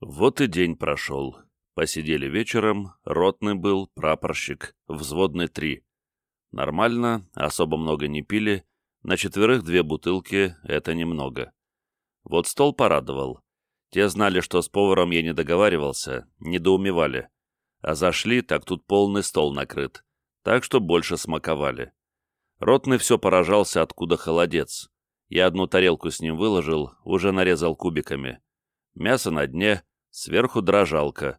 Вот и день прошел. Посидели вечером, ротный был, прапорщик, взводный три. Нормально, особо много не пили, на четверых две бутылки — это немного. Вот стол порадовал. Те знали, что с поваром я не договаривался, недоумевали. А зашли, так тут полный стол накрыт, так что больше смаковали. Ротный все поражался, откуда холодец. Я одну тарелку с ним выложил, уже нарезал кубиками. Мясо на дне, сверху дрожалка.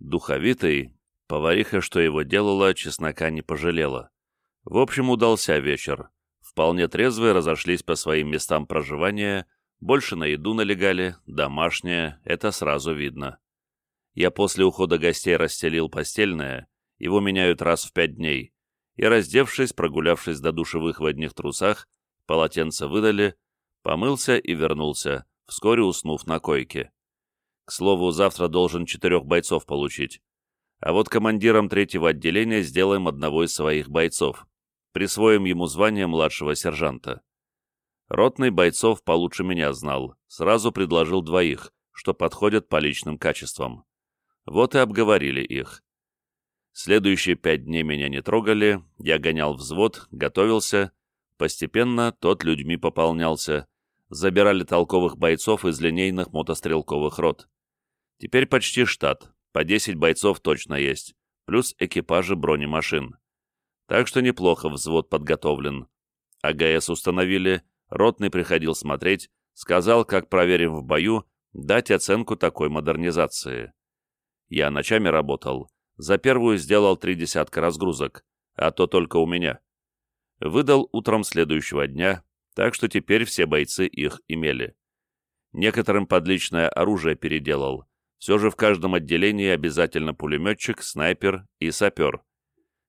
Духовитый, повариха, что его делала, чеснока не пожалела. В общем, удался вечер. Вполне трезвые разошлись по своим местам проживания, больше на еду налегали, домашнее, это сразу видно. Я после ухода гостей расстелил постельное, его меняют раз в пять дней, и, раздевшись, прогулявшись до душевых в одних трусах, полотенце выдали, помылся и вернулся, вскоре уснув на койке. К слову, завтра должен четырех бойцов получить. А вот командиром третьего отделения сделаем одного из своих бойцов. Присвоим ему звание младшего сержанта. Ротный бойцов получше меня знал, сразу предложил двоих, что подходят по личным качествам. Вот и обговорили их. Следующие пять дней меня не трогали, я гонял взвод, готовился. Постепенно тот людьми пополнялся. Забирали толковых бойцов из линейных мотострелковых рот. Теперь почти штат, по 10 бойцов точно есть, плюс экипажи бронемашин. Так что неплохо взвод подготовлен. АГС установили, ротный приходил смотреть, сказал, как проверим в бою, дать оценку такой модернизации. Я ночами работал, за первую сделал три десятка разгрузок, а то только у меня. Выдал утром следующего дня, так что теперь все бойцы их имели. Некоторым подличное оружие переделал, все же в каждом отделении обязательно пулеметчик, снайпер и сапер.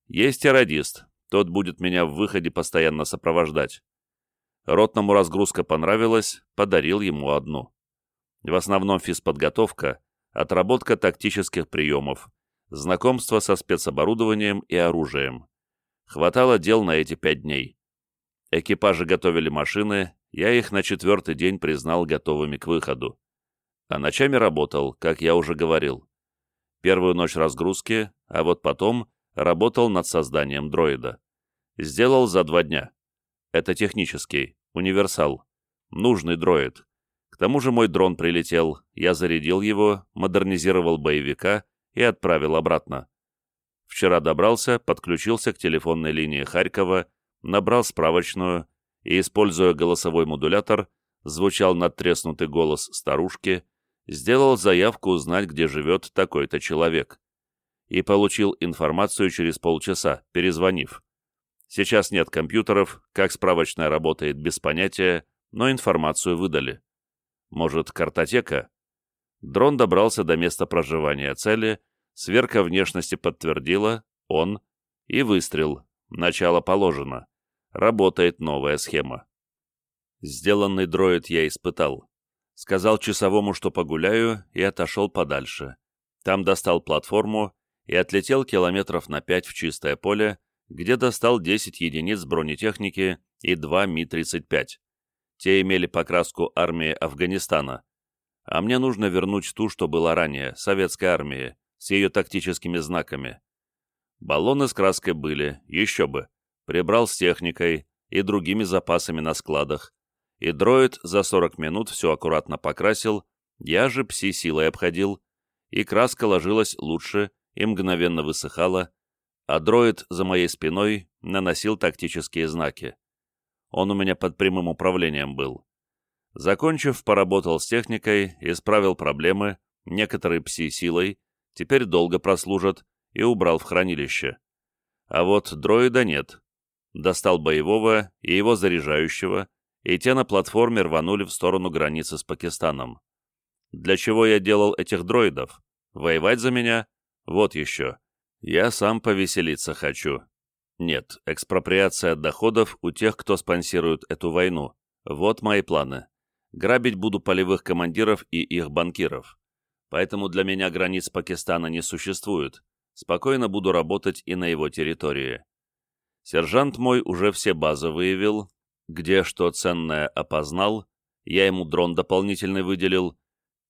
Есть и радист, тот будет меня в выходе постоянно сопровождать. Ротному разгрузка понравилась, подарил ему одну. В основном физподготовка, отработка тактических приемов, знакомство со спецоборудованием и оружием. Хватало дел на эти пять дней. Экипажи готовили машины, я их на четвертый день признал готовыми к выходу а ночами работал, как я уже говорил. Первую ночь разгрузки, а вот потом работал над созданием дроида. Сделал за два дня. Это технический, универсал. Нужный дроид. К тому же мой дрон прилетел, я зарядил его, модернизировал боевика и отправил обратно. Вчера добрался, подключился к телефонной линии Харькова, набрал справочную и, используя голосовой модулятор, звучал надтреснутый голос старушки, сделал заявку узнать, где живет такой-то человек. И получил информацию через полчаса, перезвонив. Сейчас нет компьютеров, как справочная работает без понятия, но информацию выдали. Может, картотека? Дрон добрался до места проживания цели, сверка внешности подтвердила, он, и выстрел. Начало положено. Работает новая схема. Сделанный дроид я испытал. Сказал часовому, что погуляю, и отошел подальше. Там достал платформу и отлетел километров на пять в чистое поле, где достал 10 единиц бронетехники и 2 Ми-35. Те имели покраску армии Афганистана. А мне нужно вернуть ту, что была ранее, советской армии, с ее тактическими знаками. Баллоны с краской были, еще бы. Прибрал с техникой и другими запасами на складах, и дроид за 40 минут все аккуратно покрасил, я же пси-силой обходил, и краска ложилась лучше и мгновенно высыхала, а дроид за моей спиной наносил тактические знаки. Он у меня под прямым управлением был. Закончив, поработал с техникой, исправил проблемы, некоторые пси-силой, теперь долго прослужат, и убрал в хранилище. А вот дроида нет. Достал боевого и его заряжающего, и те на платформе рванули в сторону границы с Пакистаном. Для чего я делал этих дроидов? Воевать за меня? Вот еще. Я сам повеселиться хочу. Нет, экспроприация доходов у тех, кто спонсирует эту войну. Вот мои планы. Грабить буду полевых командиров и их банкиров. Поэтому для меня границ Пакистана не существует. Спокойно буду работать и на его территории. Сержант мой уже все базы выявил, где что ценное опознал, я ему дрон дополнительный выделил,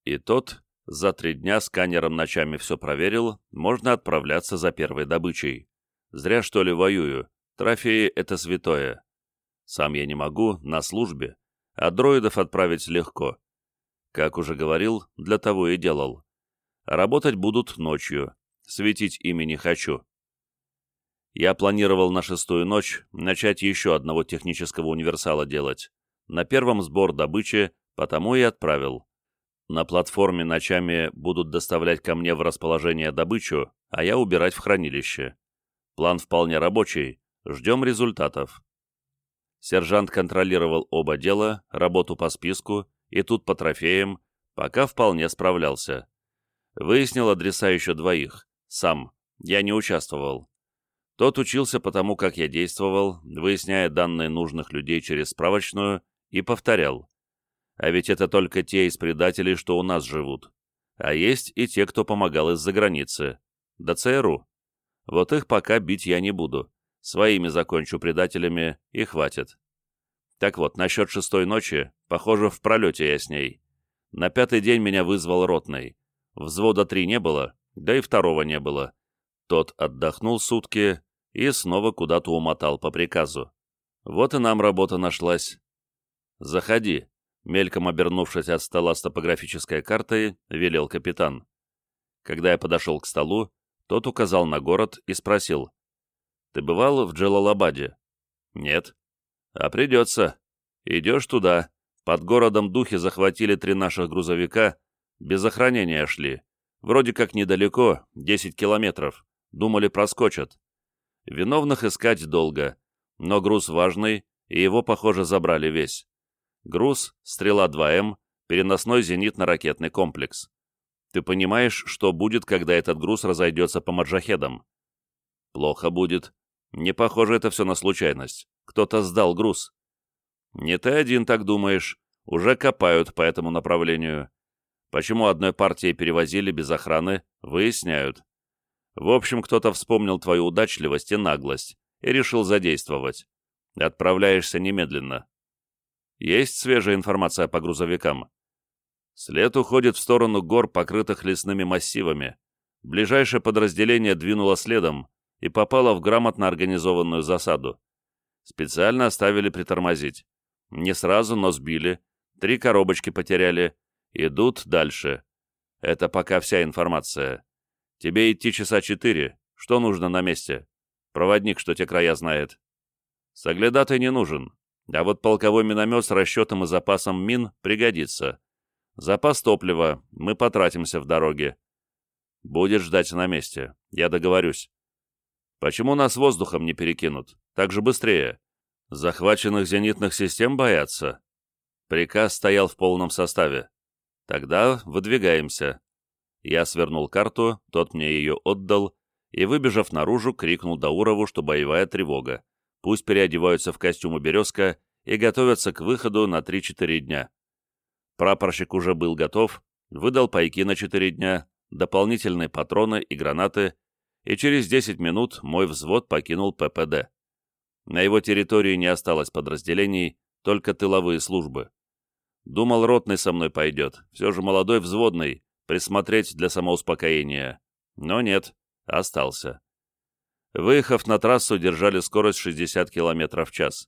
и тот За три дня сканером ночами все проверил, можно отправляться за первой добычей. Зря, что ли, воюю. Трофеи — это святое. Сам я не могу, на службе, а дроидов отправить легко. Как уже говорил, для того и делал. Работать будут ночью, светить ими не хочу. Я планировал на шестую ночь начать еще одного технического универсала делать. На первом сбор добычи, потому и отправил. На платформе ночами будут доставлять ко мне в расположение добычу, а я убирать в хранилище. План вполне рабочий, ждем результатов. Сержант контролировал оба дела, работу по списку и тут по трофеям, пока вполне справлялся. Выяснил адреса еще двоих. Сам. Я не участвовал. Тот учился потому, как я действовал, выясняя данные нужных людей через справочную, и повторял. А ведь это только те из предателей, что у нас живут. А есть и те, кто помогал из-за границы. До ЦРУ. Вот их пока бить я не буду. Своими закончу предателями, и хватит. Так вот, насчет шестой ночи, похоже, в пролете я с ней. На пятый день меня вызвал ротный. Взвода три не было, да и второго не было. Тот отдохнул сутки, и снова куда-то умотал по приказу. Вот и нам работа нашлась. «Заходи», — мельком обернувшись от стола с топографической картой, велел капитан. Когда я подошел к столу, тот указал на город и спросил. «Ты бывал в Джалалабаде?» «Нет». «А придется. Идешь туда. Под городом духи захватили три наших грузовика, без охранения шли. Вроде как недалеко, 10 километров. Думали, проскочат. Виновных искать долго, но груз важный, и его, похоже, забрали весь. Груз — «Стрела-2М», переносной зенитно-ракетный комплекс. Ты понимаешь, что будет, когда этот груз разойдется по маджахедам? Плохо будет. Не похоже это все на случайность. Кто-то сдал груз. Не ты один так думаешь. Уже копают по этому направлению. Почему одной партией перевозили без охраны, выясняют. В общем, кто-то вспомнил твою удачливость и наглость и решил задействовать. Отправляешься немедленно. Есть свежая информация по грузовикам? След уходит в сторону гор, покрытых лесными массивами. Ближайшее подразделение двинуло следом и попало в грамотно организованную засаду. Специально оставили притормозить. Не сразу, но сбили. Три коробочки потеряли. Идут дальше. Это пока вся информация. Тебе идти часа четыре. Что нужно на месте? Проводник, что те края знает. Соглядатай не нужен. А вот полковой миномет с расчетом и запасом мин пригодится. Запас топлива. Мы потратимся в дороге. Будешь ждать на месте. Я договорюсь. Почему нас воздухом не перекинут? Так же быстрее. Захваченных зенитных систем боятся. Приказ стоял в полном составе. Тогда выдвигаемся. Я свернул карту, тот мне ее отдал, и, выбежав наружу, крикнул Даурову, что боевая тревога. Пусть переодеваются в костюмы «Березка» и готовятся к выходу на 3-4 дня. Прапорщик уже был готов, выдал пайки на 4 дня, дополнительные патроны и гранаты, и через 10 минут мой взвод покинул ППД. На его территории не осталось подразделений, только тыловые службы. Думал, ротный со мной пойдет, все же молодой взводный, присмотреть для самоуспокоения. Но нет, остался. Выехав на трассу, держали скорость 60 км в час.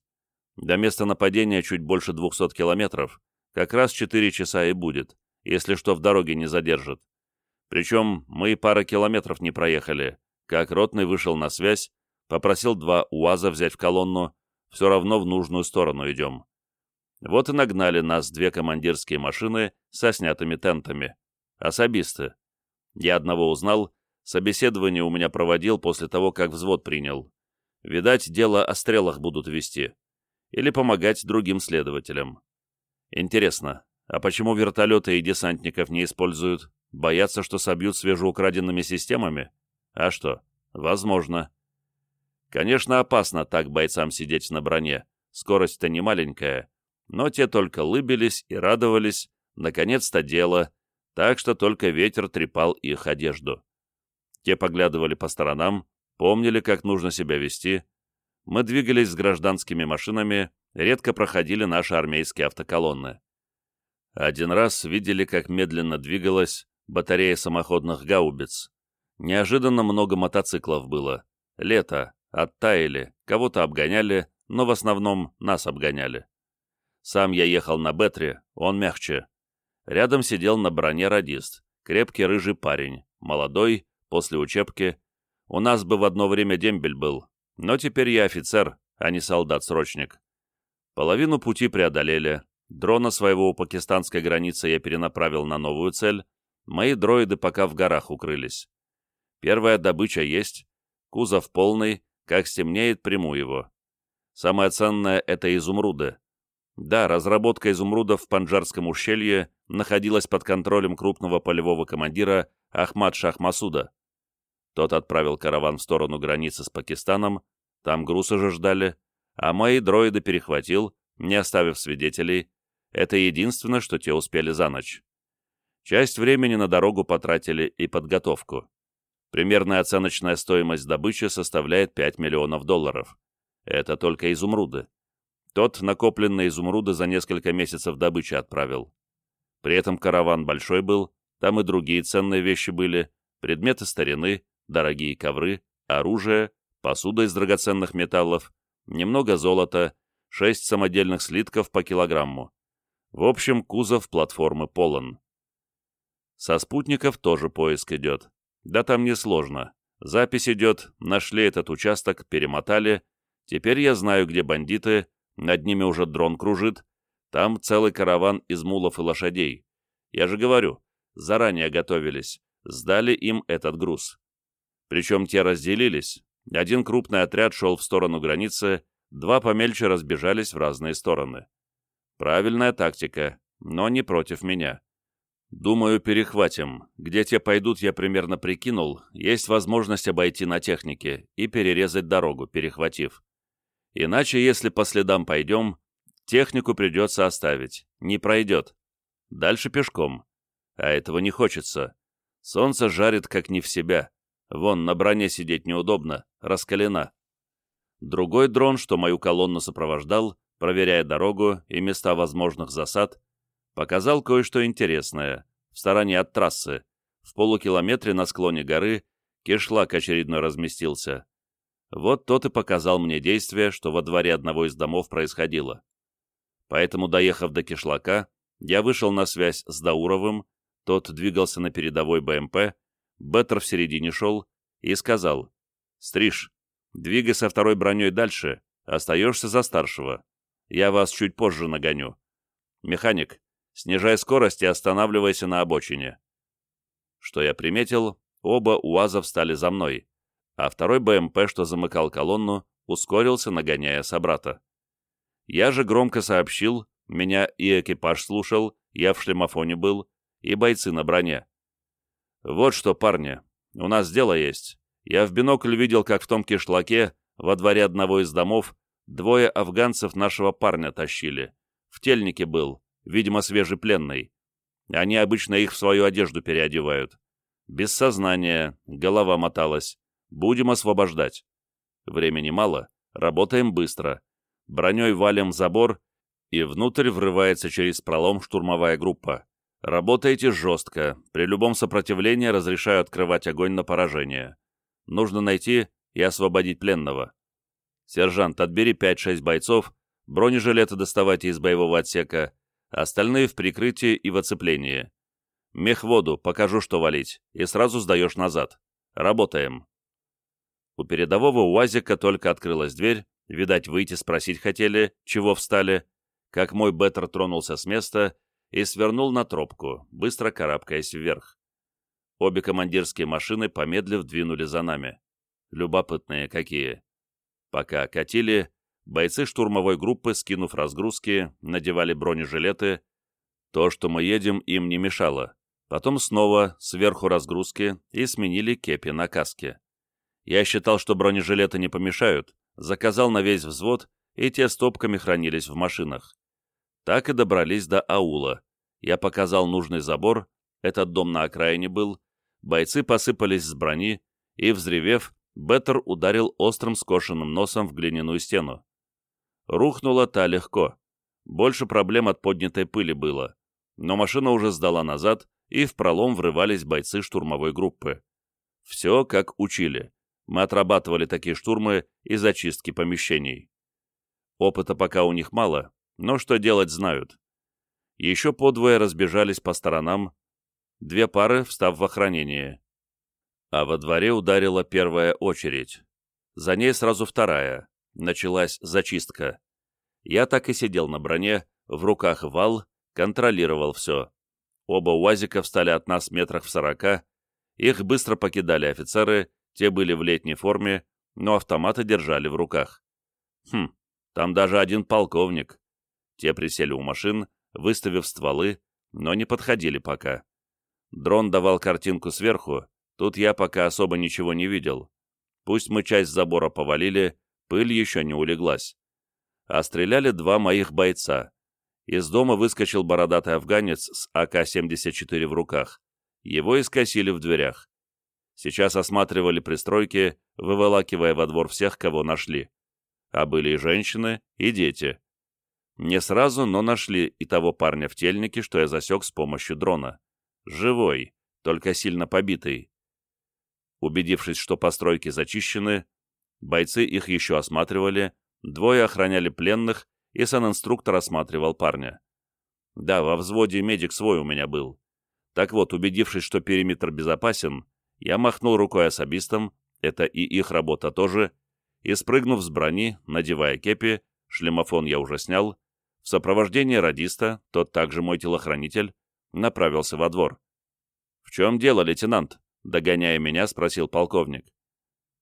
До места нападения чуть больше 200 км, как раз 4 часа и будет, если что в дороге не задержат. Причем мы и пара километров не проехали, как ротный вышел на связь, попросил два УАЗа взять в колонну, все равно в нужную сторону идем. Вот и нагнали нас две командирские машины со снятыми тентами. Особисты. Я одного узнал, собеседование у меня проводил после того, как взвод принял. Видать, дело о стрелах будут вести. Или помогать другим следователям. Интересно, а почему вертолеты и десантников не используют? Боятся, что собьют свежеукраденными системами? А что? Возможно. Конечно, опасно так бойцам сидеть на броне. Скорость-то не маленькая. Но те только лыбились и радовались. Наконец-то дело так что только ветер трепал их одежду. Те поглядывали по сторонам, помнили, как нужно себя вести. Мы двигались с гражданскими машинами, редко проходили наши армейские автоколонны. Один раз видели, как медленно двигалась, батарея самоходных гаубиц. Неожиданно много мотоциклов было. Лето, оттаяли, кого-то обгоняли, но в основном нас обгоняли. Сам я ехал на Бетре, он мягче. Рядом сидел на броне радист, крепкий рыжий парень, молодой, после учебки. У нас бы в одно время дембель был, но теперь я офицер, а не солдат-срочник. Половину пути преодолели. Дрона своего у пакистанской границы я перенаправил на новую цель. Мои дроиды пока в горах укрылись. Первая добыча есть. Кузов полный, как стемнеет, приму его. Самое ценное — это изумруды. Да, разработка изумрудов в Панджарском ущелье находилась под контролем крупного полевого командира Ахмад Шахмасуда. Тот отправил караван в сторону границы с Пакистаном, там груз уже ждали, а мои дроиды перехватил, не оставив свидетелей. Это единственное, что те успели за ночь. Часть времени на дорогу потратили и подготовку. Примерная оценочная стоимость добычи составляет 5 миллионов долларов. Это только изумруды. Тот накопленные изумруды за несколько месяцев добычи отправил. При этом караван большой был, там и другие ценные вещи были, предметы старины, дорогие ковры, оружие, посуда из драгоценных металлов, немного золота, шесть самодельных слитков по килограмму. В общем, кузов платформы полон. Со спутников тоже поиск идет. Да там несложно. Запись идет, нашли этот участок, перемотали. Теперь я знаю, где бандиты, над ними уже дрон кружит. Там целый караван из мулов и лошадей. Я же говорю, заранее готовились, сдали им этот груз. Причем те разделились. Один крупный отряд шел в сторону границы, два помельче разбежались в разные стороны. Правильная тактика, но не против меня. Думаю, перехватим. Где те пойдут, я примерно прикинул. Есть возможность обойти на технике и перерезать дорогу, перехватив. Иначе, если по следам пойдем, технику придется оставить. Не пройдет. Дальше пешком. А этого не хочется. Солнце жарит как не в себя. Вон, на броне сидеть неудобно, раскалена. Другой дрон, что мою колонну сопровождал, проверяя дорогу и места возможных засад, показал кое-что интересное, в стороне от трассы, в полукилометре на склоне горы, кишлак очередной разместился. Вот тот и показал мне действие, что во дворе одного из домов происходило. Поэтому, доехав до кишлака, я вышел на связь с Дауровым, тот двигался на передовой БМП, Беттер в середине шел, и сказал, «Стриж, двигай со второй броней дальше, остаешься за старшего. Я вас чуть позже нагоню. Механик, Снижай скорость и останавливайся на обочине. Что я приметил, оба УАЗа встали за мной, а второй БМП, что замыкал колонну, ускорился, нагоняя собрата. Я же громко сообщил, меня и экипаж слушал, я в шлемофоне был, и бойцы на броне. Вот что, парни, у нас дело есть. Я в бинокль видел, как в том кишлаке, во дворе одного из домов, двое афганцев нашего парня тащили. В тельнике был, видимо, свежепленный. Они обычно их в свою одежду переодевают. Без сознания, голова моталась. Будем освобождать. Времени мало, работаем быстро. Броней валим забор, и внутрь врывается через пролом штурмовая группа. Работайте жестко, при любом сопротивлении разрешаю открывать огонь на поражение. Нужно найти и освободить пленного. Сержант, отбери 5-6 бойцов, бронежилеты доставайте из боевого отсека, остальные в прикрытии и в оцеплении. Мехводу, покажу, что валить, и сразу сдаешь назад. Работаем. У передового УАЗика только открылась дверь, видать, выйти спросить хотели, чего встали, как мой Беттер тронулся с места и свернул на тропку, быстро карабкаясь вверх. Обе командирские машины, помедлив, двинули за нами. Любопытные какие. Пока катили, Бойцы штурмовой группы, скинув разгрузки, надевали бронежилеты. То, что мы едем, им не мешало. Потом снова сверху разгрузки и сменили кепи на каске. Я считал, что бронежилеты не помешают, заказал на весь взвод, и те стопками хранились в машинах. Так и добрались до аула. Я показал нужный забор, этот дом на окраине был, бойцы посыпались с брони, и, взревев, Беттер ударил острым скошенным носом в глиняную стену. Рухнула та легко. Больше проблем от поднятой пыли было. Но машина уже сдала назад, и в пролом врывались бойцы штурмовой группы. Все как учили. Мы отрабатывали такие штурмы и зачистки помещений. Опыта пока у них мало, но что делать знают. Еще подвое разбежались по сторонам, две пары встав в охранение. А во дворе ударила первая очередь. За ней сразу вторая. Началась зачистка. Я так и сидел на броне, в руках вал, контролировал все. Оба УАЗика встали от нас метрах в сорока, их быстро покидали офицеры, те были в летней форме, но автоматы держали в руках. Хм, там даже один полковник. Те присели у машин, выставив стволы, но не подходили пока. Дрон давал картинку сверху, тут я пока особо ничего не видел. Пусть мы часть забора повалили, пыль еще не улеглась. А стреляли два моих бойца, из дома выскочил бородатый афганец с АК-74 в руках. Его и скосили в дверях. Сейчас осматривали пристройки, выволакивая во двор всех, кого нашли. А были и женщины, и дети. Не сразу, но нашли и того парня в тельнике, что я засек с помощью дрона. Живой, только сильно побитый. Убедившись, что постройки зачищены, бойцы их еще осматривали, двое охраняли пленных и санинструктор осматривал парня. Да, во взводе медик свой у меня был. Так вот, убедившись, что периметр безопасен, я махнул рукой особистам, это и их работа тоже, и, спрыгнув с брони, надевая кепи, шлемофон я уже снял, в сопровождении радиста, тот также мой телохранитель, направился во двор. «В чем дело, лейтенант?» — догоняя меня, спросил полковник.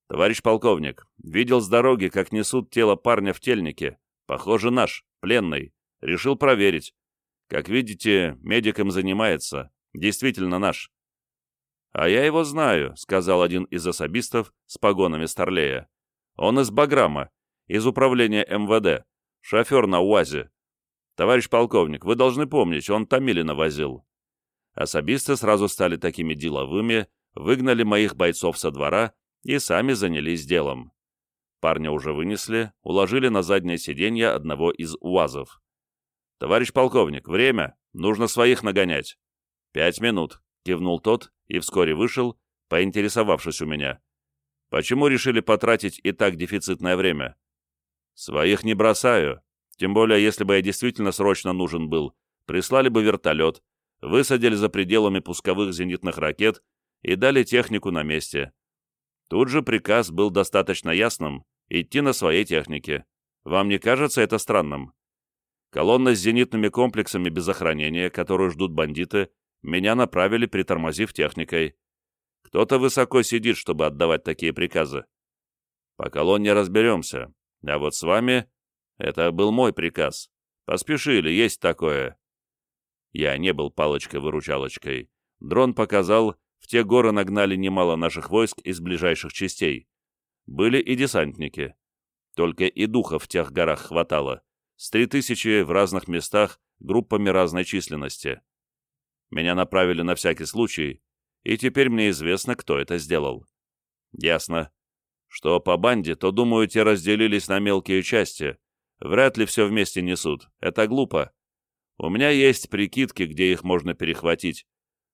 «Товарищ полковник, видел с дороги, как несут тело парня в тельнике. Похоже, наш, пленный. Решил проверить. Как видите, медик им занимается. Действительно наш. «А я его знаю», — сказал один из особистов с погонами Старлея. «Он из Баграма, из управления МВД, шофер на УАЗе. Товарищ полковник, вы должны помнить, он Томилина возил». Особисты сразу стали такими деловыми, выгнали моих бойцов со двора и сами занялись делом. Парня уже вынесли, уложили на заднее сиденье одного из УАЗов. «Товарищ полковник, время! Нужно своих нагонять!» «Пять минут», — кивнул тот и вскоре вышел, поинтересовавшись у меня. «Почему решили потратить и так дефицитное время?» «Своих не бросаю, тем более, если бы я действительно срочно нужен был, прислали бы вертолет, высадили за пределами пусковых зенитных ракет и дали технику на месте. Тут же приказ был достаточно ясным — идти на своей технике. Вам не кажется это странным? Колонна с зенитными комплексами без охранения, которую ждут бандиты, меня направили, притормозив техникой. Кто-то высоко сидит, чтобы отдавать такие приказы. По колонне разберемся. А вот с вами... Это был мой приказ. Поспешили, есть такое. Я не был палочкой-выручалочкой. Дрон показал, в те горы нагнали немало наших войск из ближайших частей. Были и десантники. Только и духов в тех горах хватало. С три тысячи в разных местах группами разной численности. Меня направили на всякий случай, и теперь мне известно, кто это сделал. Ясно. Что по банде, то, думаю, те разделились на мелкие части. Вряд ли все вместе несут. Это глупо. У меня есть прикидки, где их можно перехватить.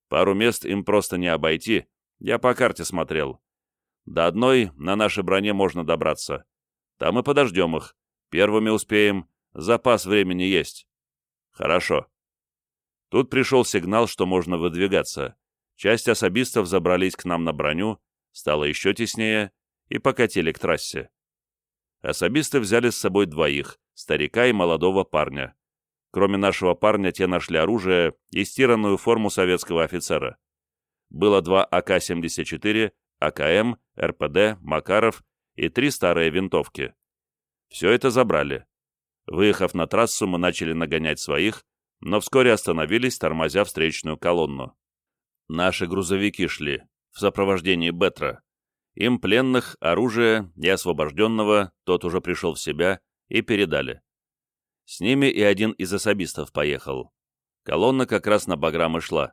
Пару мест им просто не обойти, я по карте смотрел. До одной на нашей броне можно добраться. Там и подождем их. Первыми успеем, запас времени есть. Хорошо. Тут пришел сигнал, что можно выдвигаться. Часть особистов забрались к нам на броню, стало еще теснее, и покатили к трассе. Особисты взяли с собой двоих, старика и молодого парня. Кроме нашего парня, те нашли оружие и стиранную форму советского офицера. Было два АК-74, АКМ, РПД, Макаров и три старые винтовки. Все это забрали. Выехав на трассу, мы начали нагонять своих, но вскоре остановились, тормозя встречную колонну. Наши грузовики шли, в сопровождении Бетра. Им пленных, оружие и освобожденного, тот уже пришел в себя, и передали. С ними и один из особистов поехал. Колонна как раз на Баграм и шла.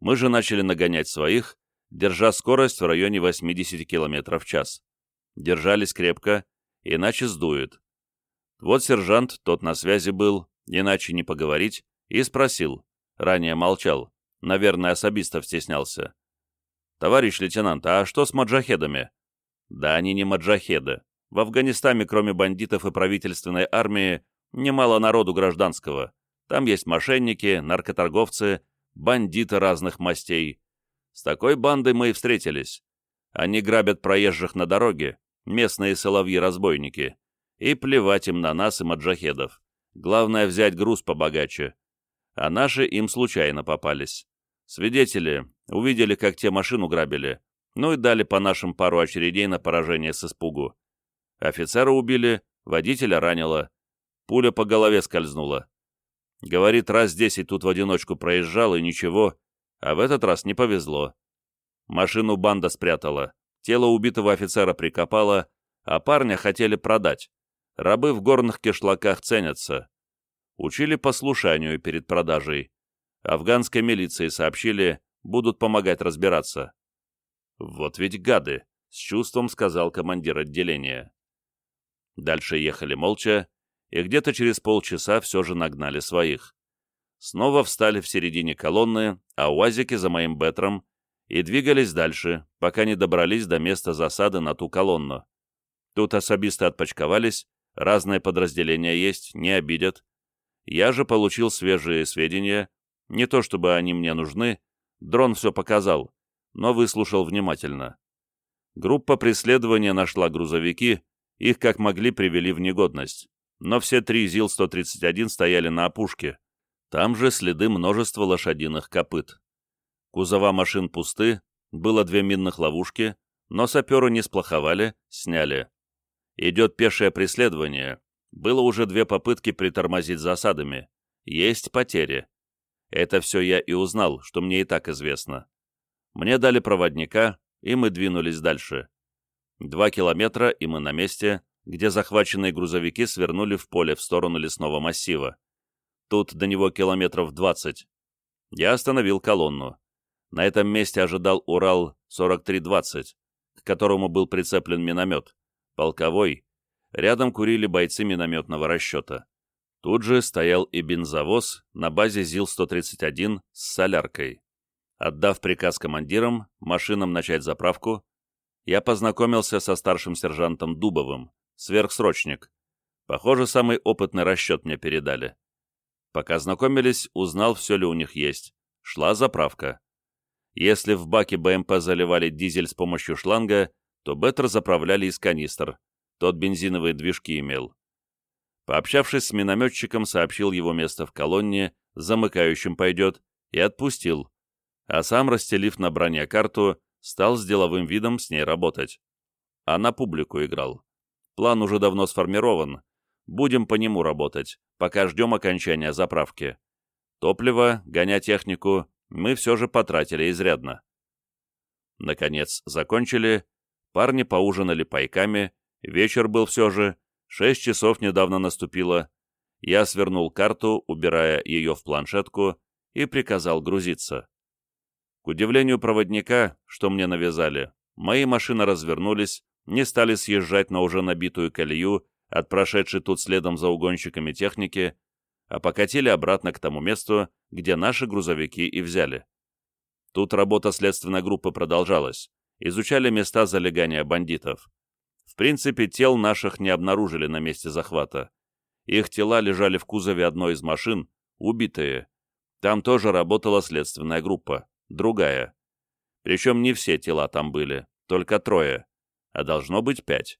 Мы же начали нагонять своих, держа скорость в районе 80 км в час. Держались крепко, иначе сдует. Вот сержант, тот на связи был, иначе не поговорить, и спросил, ранее молчал, Наверное, особистов стеснялся. «Товарищ лейтенант, а что с маджахедами?» «Да они не маджахеды. В Афганистане, кроме бандитов и правительственной армии, немало народу гражданского. Там есть мошенники, наркоторговцы, бандиты разных мастей. С такой бандой мы и встретились. Они грабят проезжих на дороге, местные соловьи-разбойники. И плевать им на нас и маджахедов. Главное взять груз побогаче. А наши им случайно попались. Свидетели увидели, как те машину грабили, ну и дали по нашим пару очередей на поражение с испугу. Офицера убили, водителя ранило. Пуля по голове скользнула. Говорит, раз десять тут в одиночку проезжал, и ничего, а в этот раз не повезло. Машину банда спрятала, тело убитого офицера прикопала, а парня хотели продать. Рабы в горных кишлаках ценятся. Учили послушанию перед продажей. Афганской милиции сообщили, будут помогать разбираться. «Вот ведь гады!» — с чувством сказал командир отделения. Дальше ехали молча, и где-то через полчаса все же нагнали своих. Снова встали в середине колонны, а уазики за моим бетром, и двигались дальше, пока не добрались до места засады на ту колонну. Тут особисты отпочковались, разные подразделения есть, не обидят. Я же получил свежие сведения, не то чтобы они мне нужны, дрон все показал, но выслушал внимательно. Группа преследования нашла грузовики, их как могли привели в негодность. Но все три ЗИЛ-131 стояли на опушке. Там же следы множества лошадиных копыт. Кузова машин пусты, было две минных ловушки, но саперы не сплоховали, сняли. Идет пешее преследование. Было уже две попытки притормозить засадами. Есть потери. Это все я и узнал, что мне и так известно. Мне дали проводника, и мы двинулись дальше. Два километра, и мы на месте, где захваченные грузовики свернули в поле в сторону лесного массива. Тут до него километров двадцать. Я остановил колонну. На этом месте ожидал Урал-4320, к которому был прицеплен миномет. Полковой. Рядом курили бойцы минометного расчета. Тут же стоял и бензовоз на базе ЗИЛ-131 с соляркой. Отдав приказ командирам, машинам начать заправку, я познакомился со старшим сержантом Дубовым, сверхсрочник. Похоже, самый опытный расчет мне передали. Пока знакомились, узнал, все ли у них есть. Шла заправка. Если в баке БМП заливали дизель с помощью шланга, то Беттер заправляли из канистр. Тот бензиновые движки имел. Пообщавшись с минометчиком, сообщил его место в колонне, замыкающим пойдет, и отпустил. А сам, расстелив на броне карту, стал с деловым видом с ней работать. А на публику играл. План уже давно сформирован. Будем по нему работать, пока ждем окончания заправки. Топливо, гоня технику, мы все же потратили изрядно. Наконец, закончили. Парни поужинали пайками. Вечер был все же. Шесть часов недавно наступило. Я свернул карту, убирая ее в планшетку, и приказал грузиться. К удивлению проводника, что мне навязали, мои машины развернулись, не стали съезжать на уже набитую колею от прошедшей тут следом за угонщиками техники, а покатили обратно к тому месту, где наши грузовики и взяли. Тут работа следственной группы продолжалась. Изучали места залегания бандитов. В принципе, тел наших не обнаружили на месте захвата. Их тела лежали в кузове одной из машин, убитые. Там тоже работала следственная группа другая. Причем не все тела там были, только трое, а должно быть пять.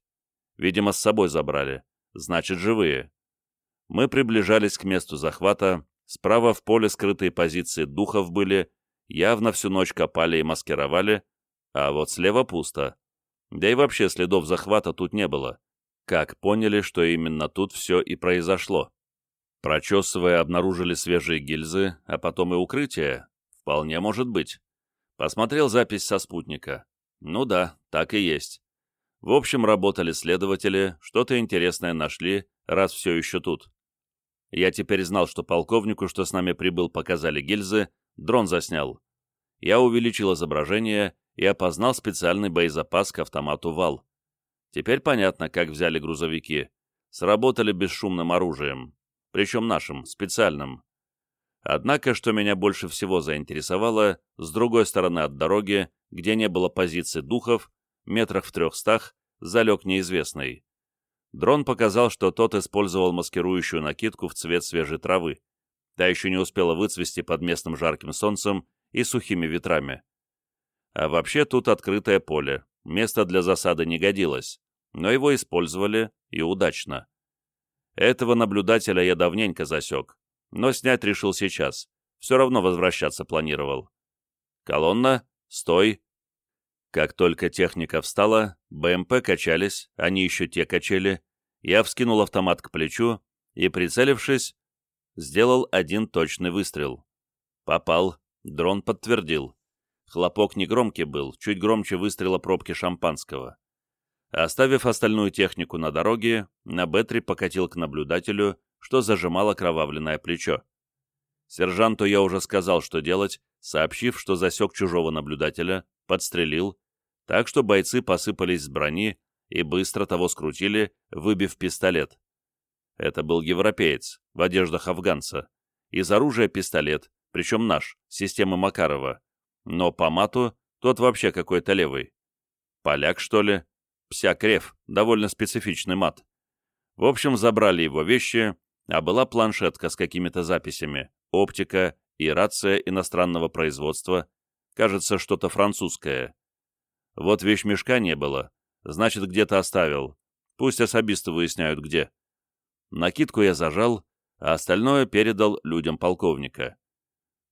Видимо, с собой забрали, значит, живые. Мы приближались к месту захвата, справа в поле скрытые позиции духов были, явно всю ночь копали и маскировали, а вот слева пусто. Да и вообще следов захвата тут не было. Как поняли, что именно тут все и произошло? Прочесывая, обнаружили свежие гильзы, а потом и укрытие, Вполне может быть. Посмотрел запись со спутника. Ну да, так и есть. В общем, работали следователи, что-то интересное нашли, раз все еще тут. Я теперь знал, что полковнику, что с нами прибыл, показали гильзы, дрон заснял. Я увеличил изображение и опознал специальный боезапас к автомату «Вал». Теперь понятно, как взяли грузовики. Сработали бесшумным оружием. Причем нашим, специальным. Однако, что меня больше всего заинтересовало, с другой стороны от дороги, где не было позиции духов, метрах в трехстах, залег неизвестный. Дрон показал, что тот использовал маскирующую накидку в цвет свежей травы. Та еще не успела выцвести под местным жарким солнцем и сухими ветрами. А вообще тут открытое поле, место для засады не годилось, но его использовали и удачно. Этого наблюдателя я давненько засек, но снять решил сейчас, все равно возвращаться планировал. «Колонна, стой!» Как только техника встала, БМП качались, они еще те качели, я вскинул автомат к плечу и, прицелившись, сделал один точный выстрел. Попал, дрон подтвердил. Хлопок негромкий был, чуть громче выстрела пробки шампанского. Оставив остальную технику на дороге, на Бетри покатил к наблюдателю, что зажимало кровавленное плечо. Сержанту я уже сказал, что делать, сообщив, что засек чужого наблюдателя, подстрелил, так что бойцы посыпались с брони и быстро того скрутили, выбив пистолет. Это был европеец, в одеждах афганца. Из оружия пистолет, причем наш, системы Макарова. Но по мату тот вообще какой-то левый. Поляк, что ли? Псякрев, довольно специфичный мат. В общем, забрали его вещи, а была планшетка с какими-то записями, оптика и рация иностранного производства, кажется, что-то французское. Вот вещмешка не было, значит, где-то оставил. Пусть особисты выясняют, где. Накидку я зажал, а остальное передал людям полковника.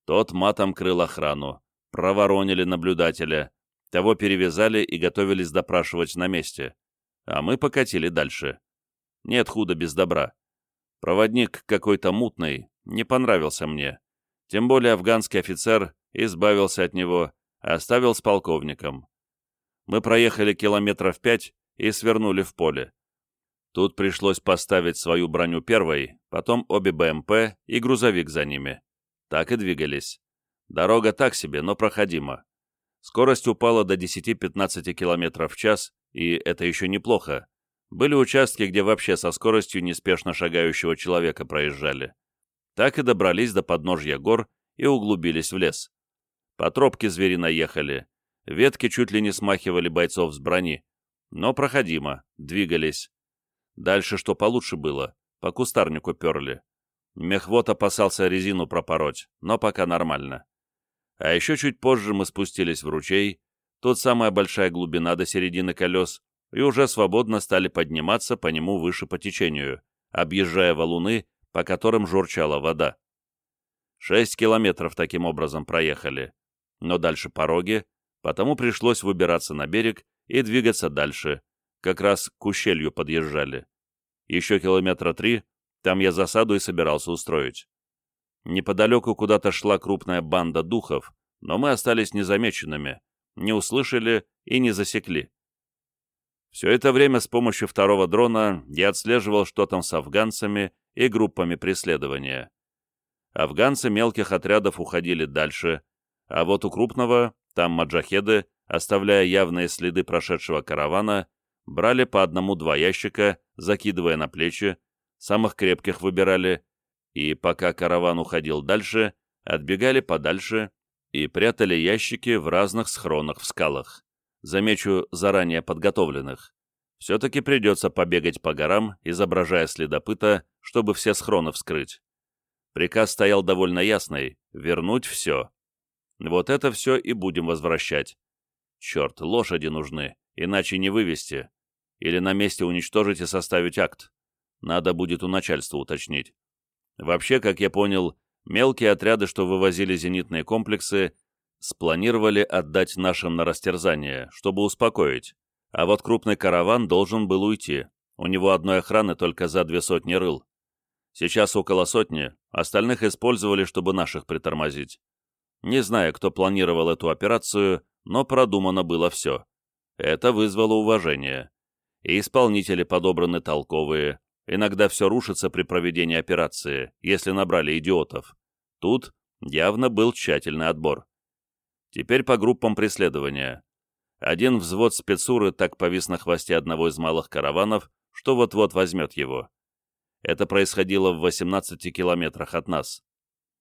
Тот матом крыл охрану, проворонили наблюдателя, того перевязали и готовились допрашивать на месте, а мы покатили дальше. Нет худа без добра. Проводник какой-то мутный, не понравился мне. Тем более афганский офицер избавился от него, оставил с полковником. Мы проехали километров пять и свернули в поле. Тут пришлось поставить свою броню первой, потом обе БМП и грузовик за ними. Так и двигались. Дорога так себе, но проходима. Скорость упала до 10-15 км в час, и это еще неплохо. Были участки, где вообще со скоростью неспешно шагающего человека проезжали. Так и добрались до подножья гор и углубились в лес. По тропке звери наехали, Ветки чуть ли не смахивали бойцов с брони, но проходимо, двигались. Дальше что получше было, по кустарнику перли. Мехвод опасался резину пропороть, но пока нормально. А еще чуть позже мы спустились в ручей, тут самая большая глубина до середины колес, и уже свободно стали подниматься по нему выше по течению, объезжая валуны, по которым журчала вода. Шесть километров таким образом проехали, но дальше пороги, потому пришлось выбираться на берег и двигаться дальше, как раз к ущелью подъезжали. Еще километра три, там я засаду и собирался устроить. Неподалеку куда-то шла крупная банда духов, но мы остались незамеченными, не услышали и не засекли. Все это время с помощью второго дрона я отслеживал, что там с афганцами и группами преследования. Афганцы мелких отрядов уходили дальше, а вот у крупного там маджахеды, оставляя явные следы прошедшего каравана, брали по одному-два ящика, закидывая на плечи, самых крепких выбирали, и пока караван уходил дальше, отбегали подальше и прятали ящики в разных схронах в скалах. Замечу, заранее подготовленных. Все-таки придется побегать по горам, изображая следопыта, чтобы все схроны вскрыть. Приказ стоял довольно ясный — вернуть все. Вот это все и будем возвращать. Черт, лошади нужны, иначе не вывести. Или на месте уничтожить и составить акт. Надо будет у начальства уточнить. Вообще, как я понял, мелкие отряды, что вывозили зенитные комплексы, спланировали отдать нашим на растерзание, чтобы успокоить. А вот крупный караван должен был уйти. У него одной охраны только за две сотни рыл. Сейчас около сотни, остальных использовали, чтобы наших притормозить. Не знаю, кто планировал эту операцию, но продумано было все. Это вызвало уважение. И исполнители подобраны толковые. Иногда все рушится при проведении операции, если набрали идиотов. Тут явно был тщательный отбор. Теперь по группам преследования. Один взвод спецуры так повис на хвосте одного из малых караванов, что вот-вот возьмет его. Это происходило в 18 километрах от нас.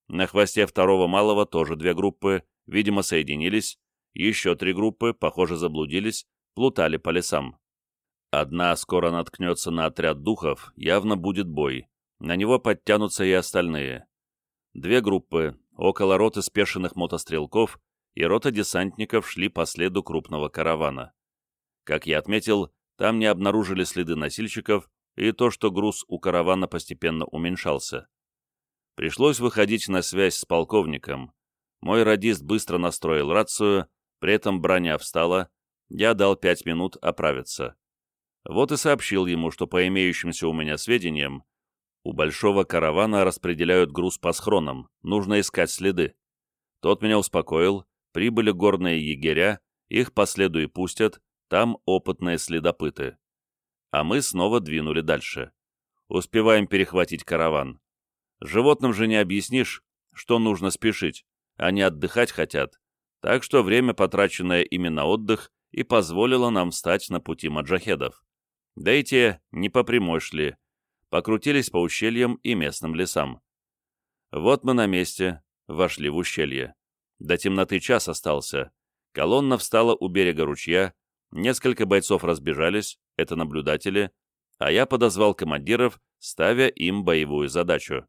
на хвосте второго малого тоже две группы, видимо, соединились, еще три группы, похоже, заблудились, плутали по лесам. Одна скоро наткнется на отряд духов, явно будет бой. На него подтянутся и остальные. Две группы, около роты спешенных мотострелков и рота десантников шли по следу крупного каравана. Как я отметил, там не обнаружили следы носильщиков и то, что груз у каравана постепенно уменьшался. Пришлось выходить на связь с полковником. Мой радист быстро настроил рацию, при этом броня встала, я дал пять минут оправиться. Вот и сообщил ему, что по имеющимся у меня сведениям, у большого каравана распределяют груз по схронам, нужно искать следы. Тот меня успокоил, прибыли горные егеря, их по следу и пустят, там опытные следопыты. А мы снова двинули дальше. Успеваем перехватить караван. Животным же не объяснишь, что нужно спешить, они отдыхать хотят, так что время, потраченное именно отдых, и позволило нам встать на пути маджахедов. Да и те не по прямой шли, покрутились по ущельям и местным лесам. Вот мы на месте, вошли в ущелье. До темноты час остался. Колонна встала у берега ручья, несколько бойцов разбежались, это наблюдатели, а я подозвал командиров, ставя им боевую задачу.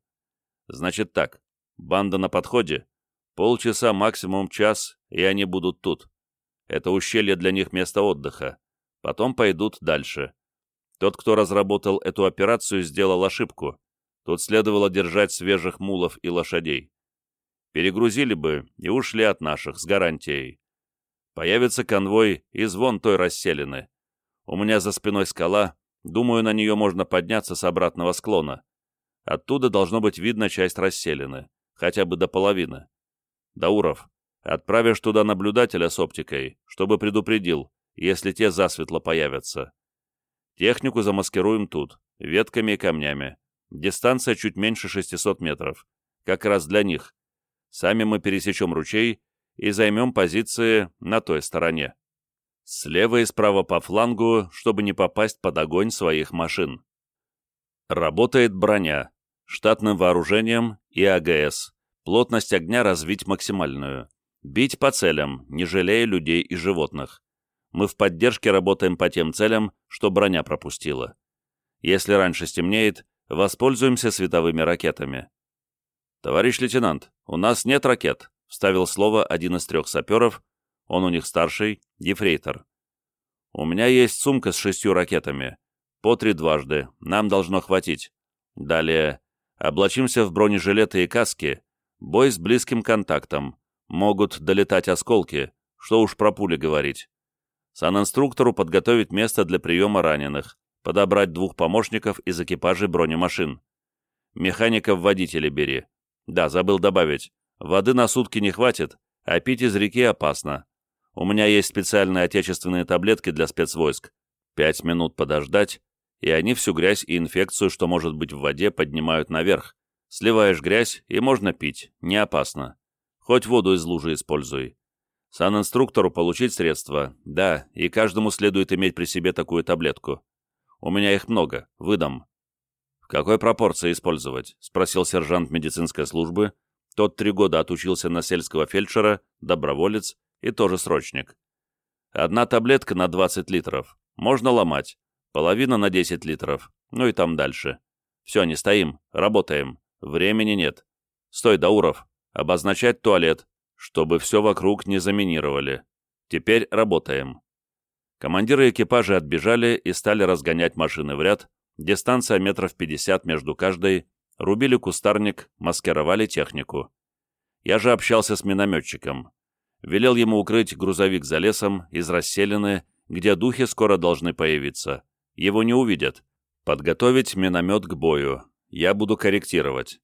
Значит так, банда на подходе, полчаса максимум час, и они будут тут. Это ущелье для них место отдыха. Потом пойдут дальше. Тот, кто разработал эту операцию, сделал ошибку. Тут следовало держать свежих мулов и лошадей. Перегрузили бы и ушли от наших, с гарантией. Появится конвой из вон той расселены. У меня за спиной скала, думаю, на нее можно подняться с обратного склона. Оттуда должно быть видно часть расселены, хотя бы до половины. Дауров, отправишь туда наблюдателя с оптикой, чтобы предупредил, если те засветло появятся. Технику замаскируем тут, ветками и камнями. Дистанция чуть меньше 600 метров. Как раз для них. Сами мы пересечем ручей и займем позиции на той стороне. Слева и справа по флангу, чтобы не попасть под огонь своих машин. Работает броня, штатным вооружением и АГС. Плотность огня развить максимальную. Бить по целям, не жалея людей и животных мы в поддержке работаем по тем целям, что броня пропустила. Если раньше стемнеет, воспользуемся световыми ракетами. «Товарищ лейтенант, у нас нет ракет», — вставил слово один из трех саперов, он у них старший, ефрейтор. «У меня есть сумка с шестью ракетами. По три дважды, нам должно хватить. Далее, облачимся в бронежилеты и каски, бой с близким контактом, могут долетать осколки, что уж про пули говорить санинструктору подготовить место для приема раненых, подобрать двух помощников из экипажей бронемашин. Механиков-водителей бери. Да, забыл добавить. Воды на сутки не хватит, а пить из реки опасно. У меня есть специальные отечественные таблетки для спецвойск. Пять минут подождать, и они всю грязь и инфекцию, что может быть в воде, поднимают наверх. Сливаешь грязь, и можно пить, не опасно. Хоть воду из лужи используй. Санинструктору получить средства, да, и каждому следует иметь при себе такую таблетку. У меня их много, выдам. В какой пропорции использовать? Спросил сержант медицинской службы. Тот три года отучился на сельского фельдшера, доброволец и тоже срочник. Одна таблетка на 20 литров. Можно ломать. Половина на 10 литров. Ну и там дальше. Все, не стоим, работаем. Времени нет. Стой, Дауров. Обозначать туалет чтобы все вокруг не заминировали. Теперь работаем. Командиры экипажа отбежали и стали разгонять машины в ряд, дистанция метров 50 между каждой, рубили кустарник, маскировали технику. Я же общался с минометчиком. Велел ему укрыть грузовик за лесом из расселены, где духи скоро должны появиться. Его не увидят. Подготовить миномет к бою. Я буду корректировать.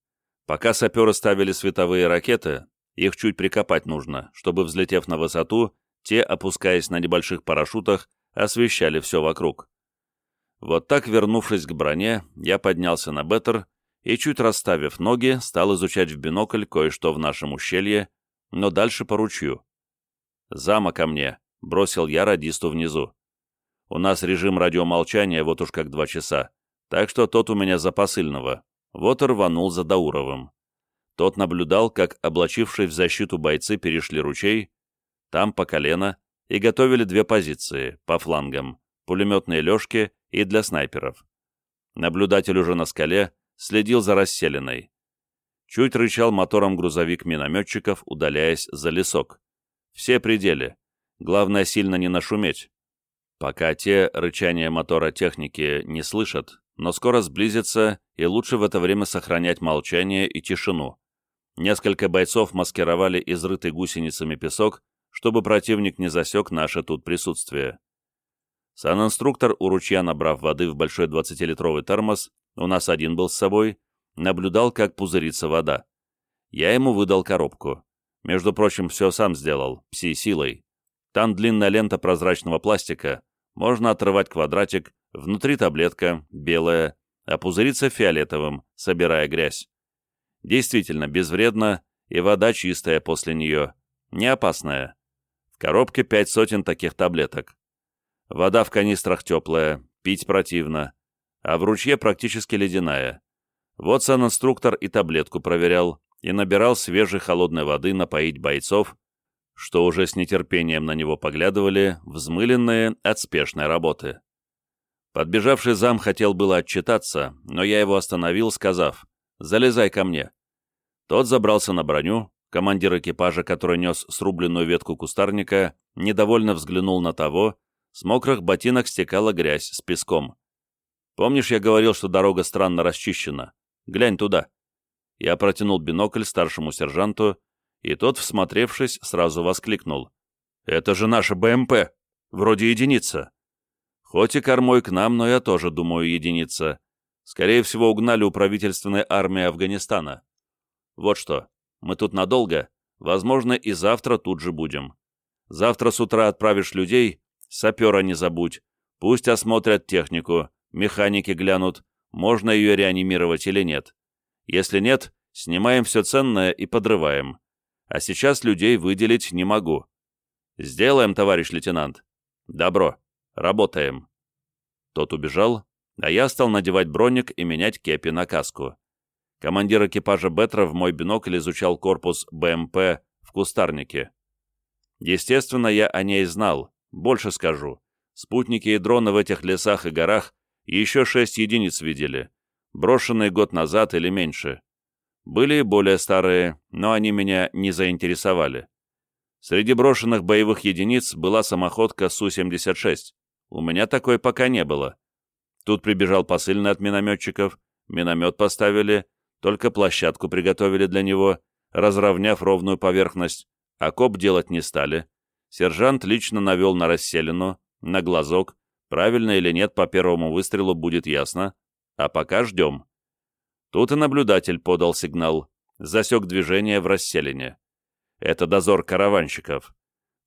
Пока саперы ставили световые ракеты, их чуть прикопать нужно, чтобы, взлетев на высоту, те, опускаясь на небольших парашютах, освещали все вокруг. Вот так, вернувшись к броне, я поднялся на беттер и, чуть расставив ноги, стал изучать в бинокль кое-что в нашем ущелье, но дальше по ручью. «Зама ко мне», — бросил я радисту внизу. «У нас режим радиомолчания вот уж как два часа, так что тот у меня за посыльного». Вот рванул за Дауровым. Тот наблюдал, как облачившие в защиту бойцы перешли ручей, там по колено, и готовили две позиции, по флангам, пулеметные лёжки и для снайперов. Наблюдатель уже на скале следил за расселенной. Чуть рычал мотором грузовик минометчиков, удаляясь за лесок. Все пределы. Главное, сильно не нашуметь. Пока те рычания мотора техники не слышат, но скоро сблизятся, и лучше в это время сохранять молчание и тишину. Несколько бойцов маскировали изрытый гусеницами песок, чтобы противник не засек наше тут присутствие. Сан-инструктор, у ручья набрав воды в большой 20-литровый термос, у нас один был с собой, наблюдал, как пузырится вода. Я ему выдал коробку. Между прочим, все сам сделал, пси-силой. Там длинная лента прозрачного пластика, можно отрывать квадратик, внутри таблетка, белая, а пузырится фиолетовым, собирая грязь. Действительно, безвредно, и вода чистая после нее, не опасная. В коробке пять сотен таких таблеток. Вода в канистрах теплая, пить противно, а в ручье практически ледяная. Вот сан-инструктор и таблетку проверял, и набирал свежей холодной воды напоить бойцов, что уже с нетерпением на него поглядывали, взмыленные от спешной работы. Подбежавший зам хотел было отчитаться, но я его остановил, сказав «Залезай ко мне». Тот забрался на броню, командир экипажа, который нес срубленную ветку кустарника, недовольно взглянул на того, с мокрых ботинок стекала грязь с песком. «Помнишь, я говорил, что дорога странно расчищена? Глянь туда». Я протянул бинокль старшему сержанту, и тот, всмотревшись, сразу воскликнул. «Это же наша БМП! Вроде единица!» «Хоть и кормой к нам, но я тоже думаю единица. Скорее всего, угнали у правительственной армии Афганистана. Вот что, мы тут надолго, возможно, и завтра тут же будем. Завтра с утра отправишь людей, Сапера не забудь. Пусть осмотрят технику, механики глянут, можно ее реанимировать или нет. Если нет, снимаем все ценное и подрываем. А сейчас людей выделить не могу. Сделаем, товарищ лейтенант. Добро. Работаем. Тот убежал, а я стал надевать броник и менять кепи на каску. Командир экипажа Бетра в мой бинокль изучал корпус БМП в кустарнике. Естественно, я о ней знал, больше скажу. Спутники и дроны в этих лесах и горах еще шесть единиц видели, брошенные год назад или меньше. Были и более старые, но они меня не заинтересовали. Среди брошенных боевых единиц была самоходка Су-76. У меня такой пока не было. Тут прибежал посыльный от минометчиков, миномет поставили, только площадку приготовили для него, разровняв ровную поверхность, окоп делать не стали, Сержант лично навел на расселину, на глазок, правильно или нет по первому выстрелу будет ясно, а пока ждем. Тут и наблюдатель подал сигнал, засек движение в расселине. Это дозор караванщиков.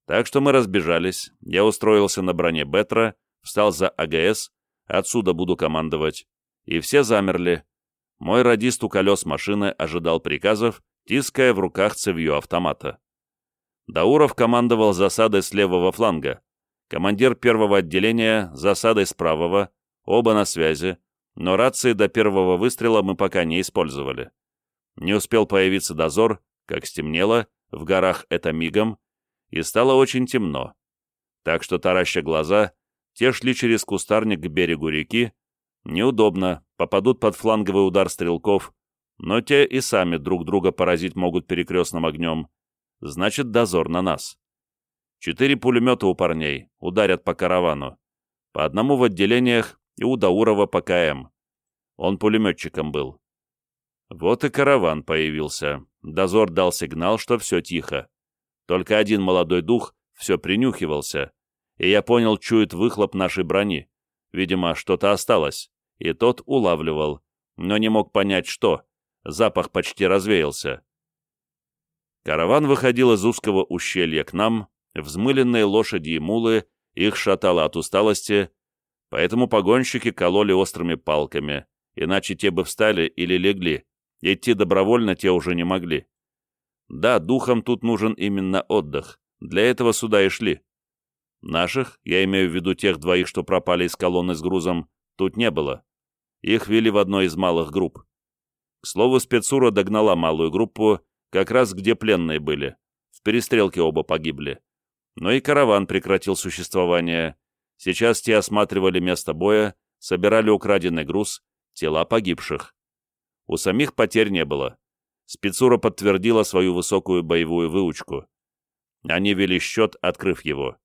Так что мы разбежались, я устроился на броне Бетра, встал за АГС, отсюда буду командовать. И все замерли. Мой радист у колес машины ожидал приказов, тиская в руках цевью автомата. Дауров командовал засадой с левого фланга, командир первого отделения — засадой с правого, оба на связи, но рации до первого выстрела мы пока не использовали. Не успел появиться дозор, как стемнело, в горах это мигом, и стало очень темно. Так что, тараща глаза, те шли через кустарник к берегу реки, неудобно, попадут под фланговый удар стрелков, но те и сами друг друга поразить могут перекрестным огнем, Значит, дозор на нас. Четыре пулемета у парней, ударят по каравану. По одному в отделениях и у Даурова по КМ. Он пулеметчиком был. Вот и караван появился. Дозор дал сигнал, что все тихо. Только один молодой дух все принюхивался, и я понял, чует выхлоп нашей брони. Видимо, что-то осталось, и тот улавливал, но не мог понять, что. Запах почти развеялся. Караван выходил из узкого ущелья к нам, взмыленные лошади и мулы, их шатало от усталости, поэтому погонщики кололи острыми палками, иначе те бы встали или легли, идти добровольно те уже не могли. Да, духам тут нужен именно отдых, для этого сюда и шли. Наших, я имею в виду тех двоих, что пропали из колонны с грузом, тут не было. Их вели в одной из малых групп. К слову, спецура догнала малую группу, как раз где пленные были. В перестрелке оба погибли. Но и караван прекратил существование. Сейчас те осматривали место боя, собирали украденный груз, тела погибших. У самих потерь не было. Спецура подтвердила свою высокую боевую выучку. Они вели счет, открыв его.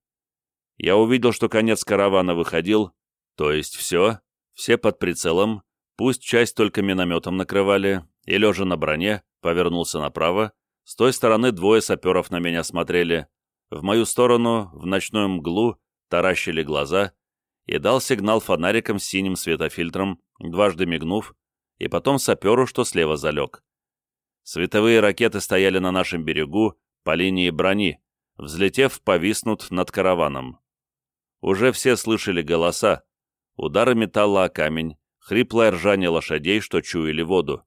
Я увидел, что конец каравана выходил, то есть все, все под прицелом, пусть часть только минометом накрывали, и, лежа на броне, повернулся направо, с той стороны двое саперов на меня смотрели, в мою сторону, в ночную мглу, таращили глаза, и дал сигнал фонариком с синим светофильтром, дважды мигнув, и потом саперу, что слева залег. Световые ракеты стояли на нашем берегу по линии брони, взлетев, повиснут над караваном. Уже все слышали голоса, удары металла о камень, хриплое ржание лошадей, что чуяли воду.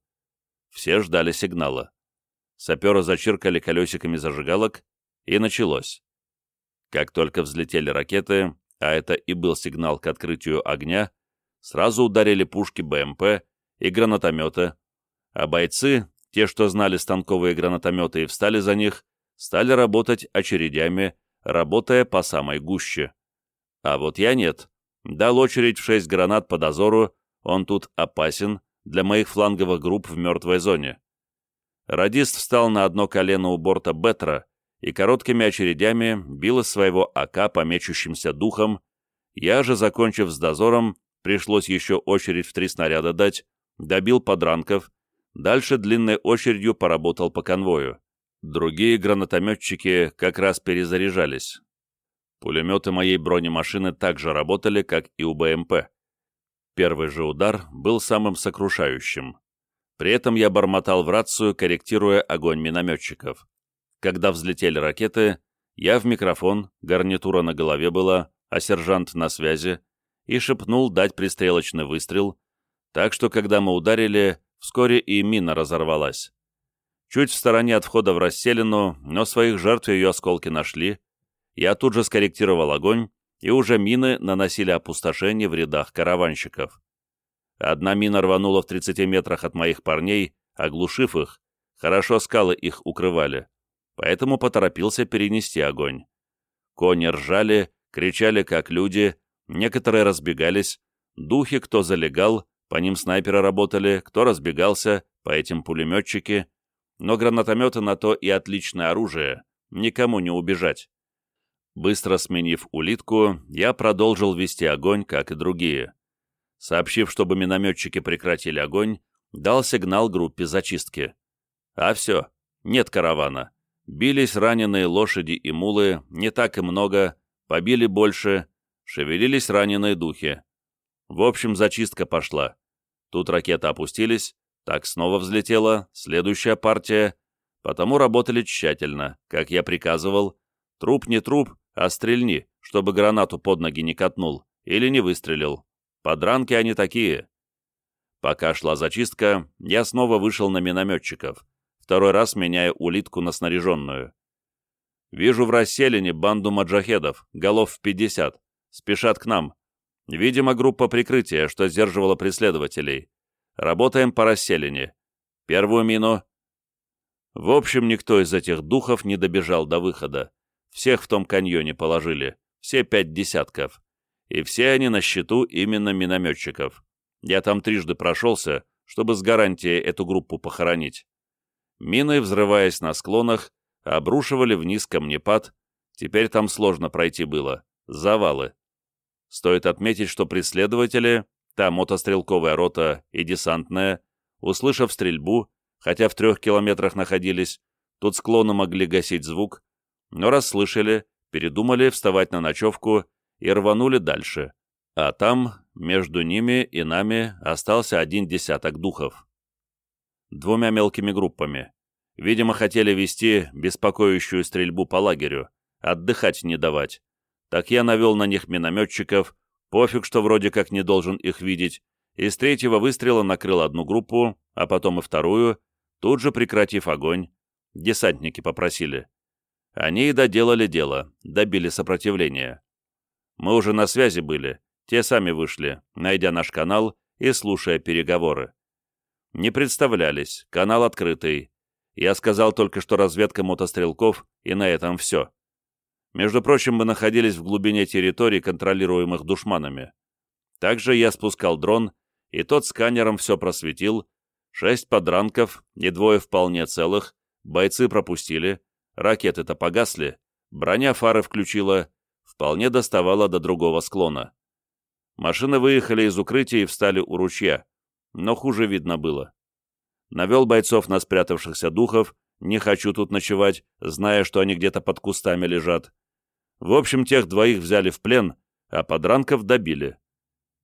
Все ждали сигнала. Саперы зачиркали колесиками зажигалок, и началось. Как только взлетели ракеты, а это и был сигнал к открытию огня, сразу ударили пушки БМП и гранатометы, а бойцы, те, что знали станковые гранатометы и встали за них, стали работать очередями, работая по самой гуще. А вот я нет. Дал очередь в шесть гранат по дозору, он тут опасен для моих фланговых групп в мертвой зоне. Радист встал на одно колено у борта Бетра и короткими очередями бил из своего АК по мечущимся духам, я же, закончив с дозором, пришлось еще очередь в три снаряда дать, добил подранков, дальше длинной очередью поработал по конвою. Другие гранатометчики как раз перезаряжались. Пулеметы моей бронемашины также работали, как и у БМП. Первый же удар был самым сокрушающим. При этом я бормотал в рацию, корректируя огонь минометчиков. Когда взлетели ракеты, я в микрофон, гарнитура на голове была, а сержант на связи, и шепнул дать пристрелочный выстрел, так что, когда мы ударили, вскоре и мина разорвалась. Чуть в стороне от входа в расселину, но своих жертв ее осколки нашли. Я тут же скорректировал огонь, и уже мины наносили опустошение в рядах караванщиков. Одна мина рванула в 30 метрах от моих парней, оглушив их, хорошо скалы их укрывали, поэтому поторопился перенести огонь. Кони ржали, кричали как люди, некоторые разбегались, духи кто залегал, по ним снайперы работали, кто разбегался, по этим пулеметчики, но гранатометы на то и отличное оружие, никому не убежать. Быстро сменив улитку, я продолжил вести огонь, как и другие. Сообщив, чтобы минометчики прекратили огонь, дал сигнал группе зачистки. А все, нет каравана. Бились раненые лошади и мулы, не так и много, побили больше, шевелились раненые духи. В общем, зачистка пошла. Тут ракеты опустились, так снова взлетела, следующая партия, потому работали тщательно, как я приказывал. Труп не труп, а стрельни, чтобы гранату под ноги не катнул или не выстрелил. Подранки они такие. Пока шла зачистка, я снова вышел на минометчиков, второй раз меняя улитку на снаряженную. Вижу в расселине банду маджахедов, голов в 50, спешат к нам. Видимо, группа прикрытия, что сдерживала преследователей. Работаем по расселине. Первую мину. В общем, никто из этих духов не добежал до выхода. Всех в том каньоне положили, все пять десятков. И все они на счету именно минометчиков. Я там трижды прошелся, чтобы с гарантией эту группу похоронить. Мины, взрываясь на склонах, обрушивали вниз камнепад, теперь там сложно пройти было. Завалы. Стоит отметить, что преследователи, та мотострелковая рота и десантная, услышав стрельбу, хотя в трех километрах находились, тут склоны могли гасить звук, но расслышали, передумали вставать на ночевку и рванули дальше. А там, между ними и нами, остался один десяток духов. Двумя мелкими группами. Видимо, хотели вести беспокоящую стрельбу по лагерю, отдыхать не давать. Так я навел на них минометчиков, пофиг, что вроде как не должен их видеть, и с третьего выстрела накрыл одну группу, а потом и вторую, тут же прекратив огонь. Десантники попросили. Они и доделали дело, добили сопротивление. Мы уже на связи были, те сами вышли, найдя наш канал и слушая переговоры. Не представлялись, канал открытый. Я сказал только, что разведка мотострелков, и на этом все. Между прочим, мы находились в глубине территорий, контролируемых душманами. Также я спускал дрон, и тот сканером все просветил. Шесть подранков и двое вполне целых, бойцы пропустили, ракеты-то погасли, броня фары включила, вполне доставала до другого склона. Машины выехали из укрытия и встали у ручья, но хуже видно было. Навел бойцов на спрятавшихся духов, не хочу тут ночевать, зная, что они где-то под кустами лежат. В общем, тех двоих взяли в плен, а подранков добили.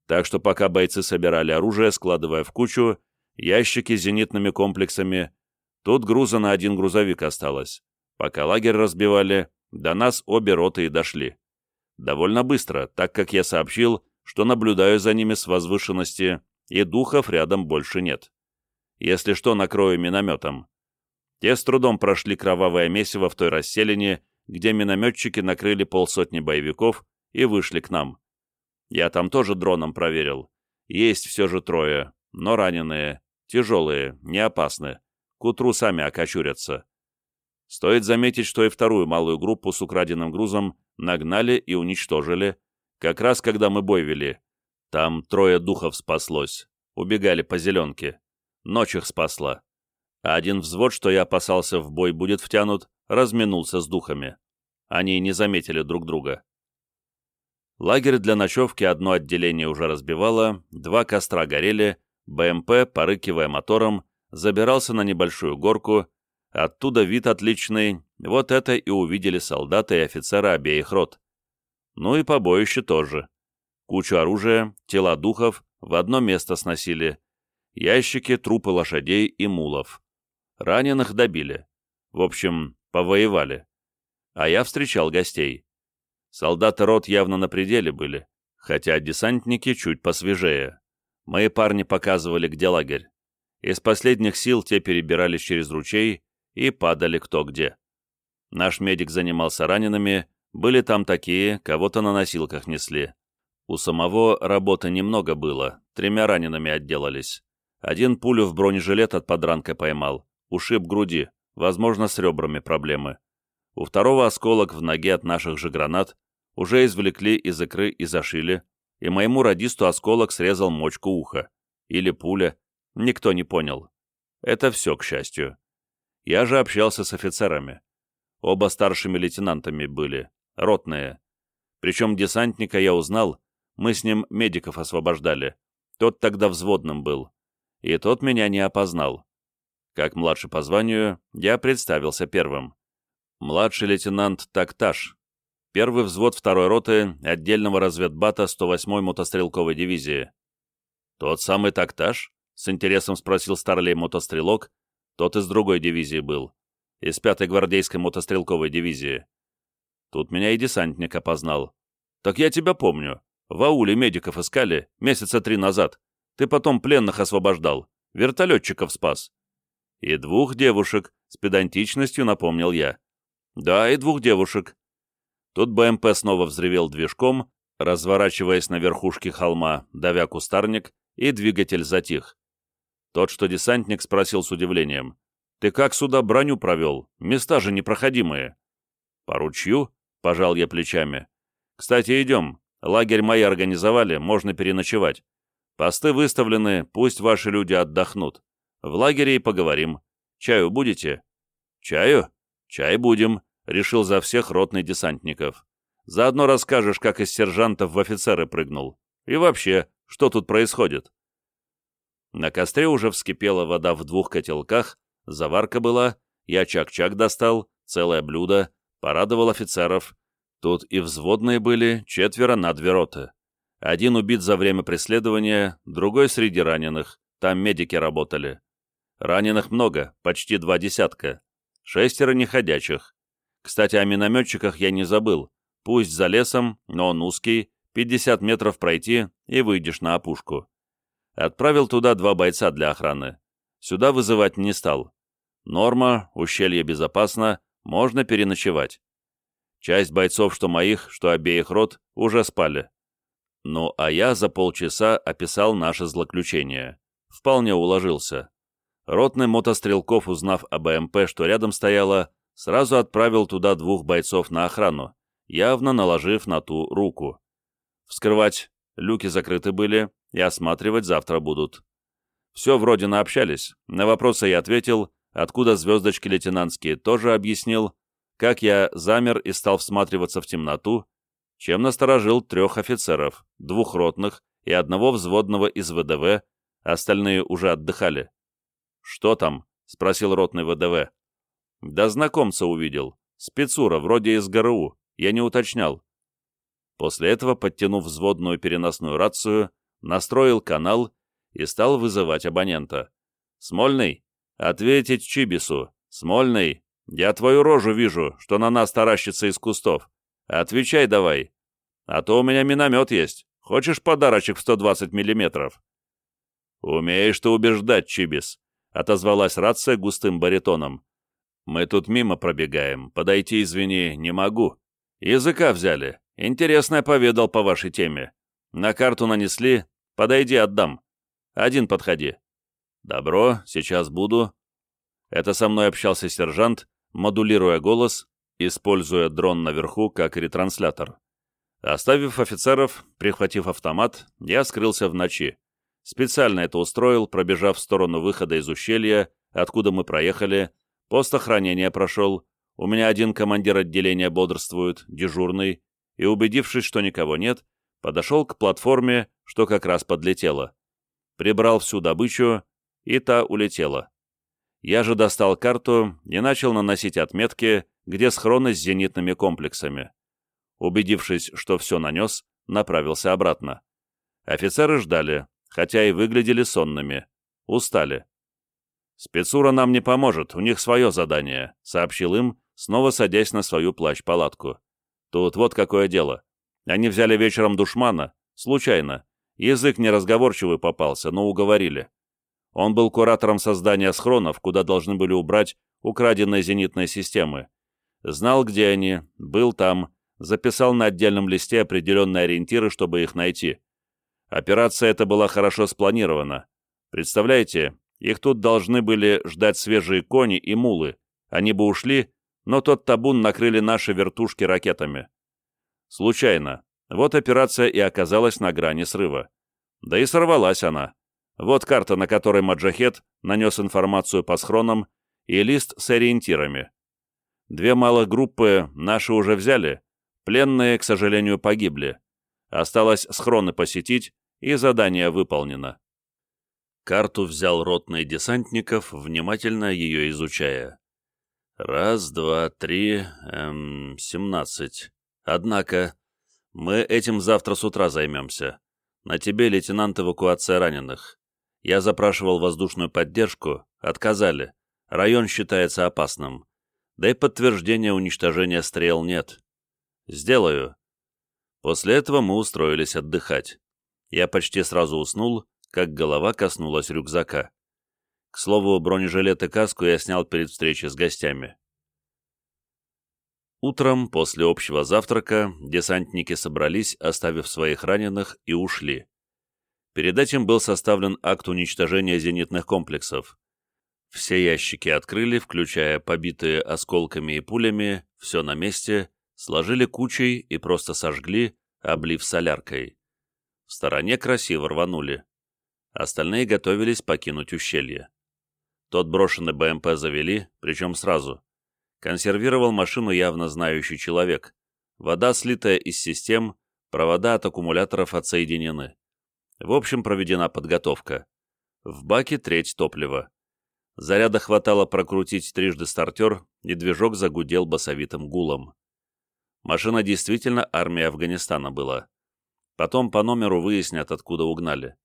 Так что пока бойцы собирали оружие, складывая в кучу, ящики с зенитными комплексами, тут груза на один грузовик осталось. Пока лагерь разбивали, до нас обе роты и дошли. Довольно быстро, так как я сообщил, что наблюдаю за ними с возвышенности, и духов рядом больше нет. Если что, накрою минометом. Те с трудом прошли кровавое месиво в той расселине, где минометчики накрыли полсотни боевиков и вышли к нам. Я там тоже дроном проверил. Есть все же трое, но раненые, тяжелые, не опасны. К утру сами окочурятся. Стоит заметить, что и вторую малую группу с украденным грузом нагнали и уничтожили, как раз когда мы бой вели. Там трое духов спаслось, убегали по зеленке. Ночь их спасла. А один взвод, что я опасался в бой будет втянут, разминулся с духами. Они не заметили друг друга. Лагерь для ночевки одно отделение уже разбивало, два костра горели, БМП, порыкивая мотором, забирался на небольшую горку, оттуда вид отличный, вот это и увидели солдаты и офицеры обеих рот. Ну и побоище тоже. Кучу оружия, тела духов в одно место сносили, ящики, трупы лошадей и мулов. Раненых добили. В общем, повоевали. А я встречал гостей. Солдаты рот явно на пределе были, хотя десантники чуть посвежее. Мои парни показывали, где лагерь. Из последних сил те перебирались через ручей и падали кто где. Наш медик занимался ранеными, были там такие, кого-то на носилках несли. У самого работы немного было, тремя ранеными отделались. Один пулю в бронежилет от подранка поймал, ушиб груди, возможно, с ребрами проблемы. У второго осколок в ноге от наших же гранат уже извлекли из икры и зашили, и моему радисту осколок срезал мочку уха. Или пуля, никто не понял. Это все, к счастью. Я же общался с офицерами. Оба старшими лейтенантами были, ротные. Причем десантника я узнал, мы с ним медиков освобождали. Тот тогда взводным был. И тот меня не опознал. Как младший по званию, я представился первым. Младший лейтенант Такташ. Первый взвод второй роты отдельного разведбата 108-й мотострелковой дивизии. «Тот самый Такташ?» — с интересом спросил старлей мотострелок. Тот из другой дивизии был. Из 5-й гвардейской мотострелковой дивизии. Тут меня и десантник опознал. «Так я тебя помню. В ауле медиков искали месяца три назад. Ты потом пленных освобождал. Вертолетчиков спас». «И двух девушек», — с педантичностью напомнил я. «Да, и двух девушек». Тут БМП снова взревел движком, разворачиваясь на верхушке холма, давя кустарник, и двигатель затих. Тот, что десантник, спросил с удивлением. «Ты как сюда броню провел? Места же непроходимые». «По ручью?» Пожал я плечами. Кстати, идем. Лагерь мои организовали, можно переночевать. Посты выставлены, пусть ваши люди отдохнут. В лагере и поговорим. Чаю будете? Чаю? Чай будем, решил за всех ротный десантников. Заодно расскажешь, как из сержантов в офицеры прыгнул. И вообще, что тут происходит? На костре уже вскипела вода в двух котелках, заварка была, я чак-чак достал, целое блюдо, Порадовал офицеров. Тут и взводные были, четверо на две роты. Один убит за время преследования, другой среди раненых. Там медики работали. Раненых много, почти два десятка. Шестеро неходячих. Кстати, о минометчиках я не забыл. Пусть за лесом, но он узкий, 50 метров пройти и выйдешь на опушку. Отправил туда два бойца для охраны. Сюда вызывать не стал. Норма, ущелье безопасно, можно переночевать. Часть бойцов, что моих, что обеих рот, уже спали. Ну, а я за полчаса описал наше злоключение. Вполне уложился. Ротный мотострелков, узнав об БМП, что рядом стояла, сразу отправил туда двух бойцов на охрану, явно наложив на ту руку. Вскрывать люки закрыты были, и осматривать завтра будут. Все вроде наобщались, на вопросы я ответил, откуда звездочки лейтенантские тоже объяснил, как я замер и стал всматриваться в темноту, чем насторожил трех офицеров, двух ротных и одного взводного из ВДВ, остальные уже отдыхали. «Что там?» — спросил ротный ВДВ. «Да знакомца увидел. Спецура, вроде из ГРУ. Я не уточнял». После этого, подтянув взводную переносную рацию, настроил канал и стал вызывать абонента. «Смольный, ответить Чибису. Смольный, я твою рожу вижу, что на нас таращится из кустов. Отвечай давай. А то у меня миномет есть. Хочешь подарочек в 120 миллиметров?» «Умеешь ты убеждать, Чибис», — отозвалась рация густым баритоном. «Мы тут мимо пробегаем. Подойти, извини, не могу. Языка взяли. Интересное поведал по вашей теме. На карту нанесли. Подойди, отдам. Один подходи». «Добро, сейчас буду». Это со мной общался сержант, модулируя голос, используя дрон наверху как ретранслятор. Оставив офицеров, прихватив автомат, я скрылся в ночи. Специально это устроил, пробежав в сторону выхода из ущелья, откуда мы проехали, пост охранения прошел, у меня один командир отделения бодрствует, дежурный, и, убедившись, что никого нет, подошел к платформе, что как раз подлетела. Прибрал всю добычу, и та улетела. Я же достал карту и начал наносить отметки, где схроны с зенитными комплексами. Убедившись, что все нанес, направился обратно. Офицеры ждали, хотя и выглядели сонными. Устали. «Спецура нам не поможет, у них свое задание», — сообщил им, снова садясь на свою плащ-палатку. «Тут вот какое дело. Они взяли вечером душмана, случайно. Язык неразговорчивый попался, но уговорили. Он был куратором создания схронов, куда должны были убрать украденные зенитные системы. Знал, где они, был там, записал на отдельном листе определенные ориентиры, чтобы их найти. Операция эта была хорошо спланирована. Представляете, их тут должны были ждать свежие кони и мулы. Они бы ушли, но тот табун накрыли наши вертушки ракетами. Случайно. Вот операция и оказалась на грани срыва. Да и сорвалась она. Вот карта, на которой Маджахет нанес информацию по схронам и лист с ориентирами. Две малых группы наши уже взяли, пленные, к сожалению, погибли. Осталось схроны посетить, и задание выполнено. Карту взял ротный десантников, внимательно ее изучая. Раз, два, три, эм, семнадцать. Однако, мы этим завтра с утра займемся. На тебе, лейтенант, эвакуация раненых. Я запрашивал воздушную поддержку, отказали. Район считается опасным. Да и подтверждения уничтожения стрел нет. Сделаю. После этого мы устроились отдыхать. Я почти сразу уснул, как голова коснулась рюкзака. К слову, бронежилет и каску я снял перед встречей с гостями. Утром, после общего завтрака, десантники собрались, оставив своих раненых, и ушли. Перед этим был составлен акт уничтожения зенитных комплексов. Все ящики открыли, включая побитые осколками и пулями, все на месте, сложили кучей и просто сожгли, облив соляркой. В стороне красиво рванули. Остальные готовились покинуть ущелье. Тот брошенный БМП завели, причем сразу. Консервировал машину явно знающий человек. Вода, слитая из систем, провода от аккумуляторов отсоединены. В общем, проведена подготовка. В баке треть топлива. Заряда хватало прокрутить трижды стартер, и движок загудел басовитым гулом. Машина действительно армия Афганистана была. Потом по номеру выяснят, откуда угнали.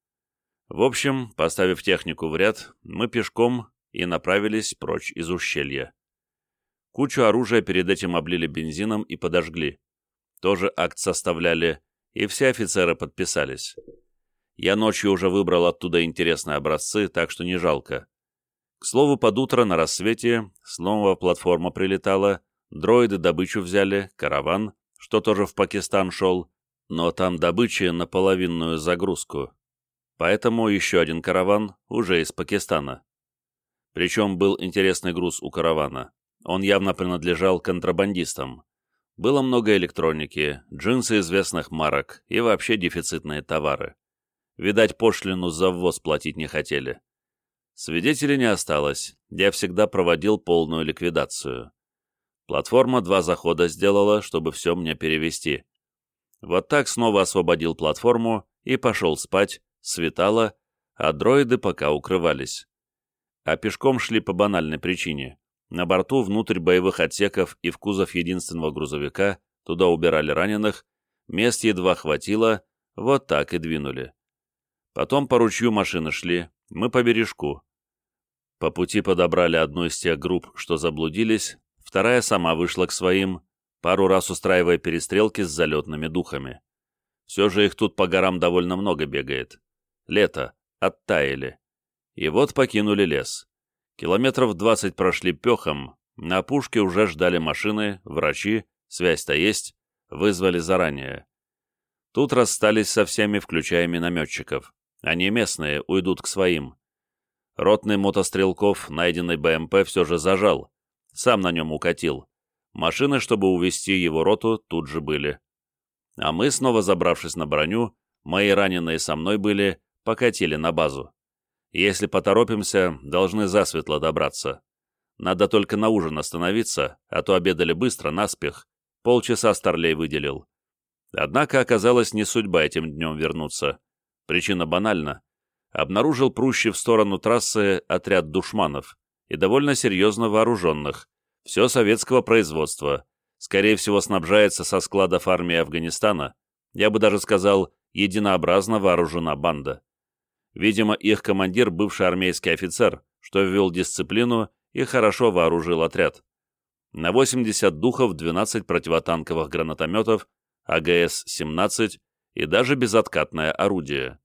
В общем, поставив технику в ряд, мы пешком и направились прочь из ущелья. Кучу оружия перед этим облили бензином и подожгли. Тоже акт составляли, и все офицеры подписались. Я ночью уже выбрал оттуда интересные образцы, так что не жалко. К слову, под утро на рассвете снова платформа прилетала, дроиды добычу взяли, караван, что тоже в Пакистан шел, но там добычи на половинную загрузку. Поэтому еще один караван уже из Пакистана. Причем был интересный груз у каравана. Он явно принадлежал контрабандистам. Было много электроники, джинсы известных марок и вообще дефицитные товары. Видать, пошлину за ввоз платить не хотели. Свидетелей не осталось, я всегда проводил полную ликвидацию. Платформа два захода сделала, чтобы все мне перевести. Вот так снова освободил платформу и пошел спать, светало, а дроиды пока укрывались. А пешком шли по банальной причине. На борту внутрь боевых отсеков и в кузов единственного грузовика, туда убирали раненых, мест едва хватило, вот так и двинули. Потом по ручью машины шли, мы по бережку. По пути подобрали одну из тех групп, что заблудились, вторая сама вышла к своим, пару раз устраивая перестрелки с залетными духами. Все же их тут по горам довольно много бегает. Лето, оттаяли. И вот покинули лес. Километров двадцать прошли пехом, на пушке уже ждали машины, врачи, связь-то есть, вызвали заранее. Тут расстались со всеми, включая минометчиков. Они местные, уйдут к своим. Ротный мотострелков, найденный БМП, все же зажал. Сам на нем укатил. Машины, чтобы увести его роту, тут же были. А мы, снова забравшись на броню, мои раненые со мной были, покатили на базу. Если поторопимся, должны засветло добраться. Надо только на ужин остановиться, а то обедали быстро, наспех. Полчаса Старлей выделил. Однако оказалось не судьба этим днем вернуться. Причина банальна. Обнаружил прущий в сторону трассы отряд душманов, и довольно серьезно вооруженных. Все советского производства. Скорее всего, снабжается со складов армии Афганистана. Я бы даже сказал, единообразно вооружена банда. Видимо, их командир – бывший армейский офицер, что ввел дисциплину и хорошо вооружил отряд. На 80 духов 12 противотанковых гранатометов, АГС-17 и даже безоткатное орудие.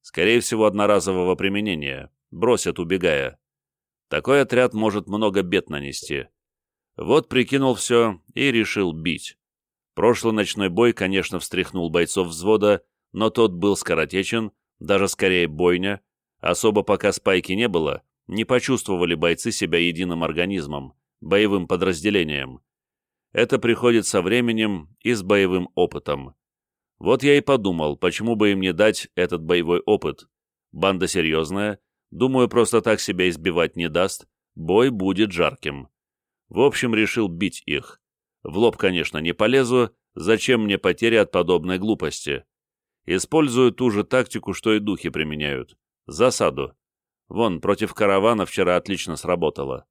Скорее всего, одноразового применения, бросят убегая. Такой отряд может много бед нанести. Вот прикинул все и решил бить. Прошлый ночной бой, конечно, встряхнул бойцов взвода, но тот был скоротечен, даже скорее бойня, особо пока спайки не было, не почувствовали бойцы себя единым организмом, боевым подразделением. Это приходит со временем и с боевым опытом. Вот я и подумал, почему бы им не дать этот боевой опыт. Банда серьезная, думаю, просто так себя избивать не даст, бой будет жарким. В общем, решил бить их. В лоб, конечно, не полезу, зачем мне потери от подобной глупости? Использую ту же тактику, что и духи применяют. Засаду. Вон, против каравана вчера отлично сработало.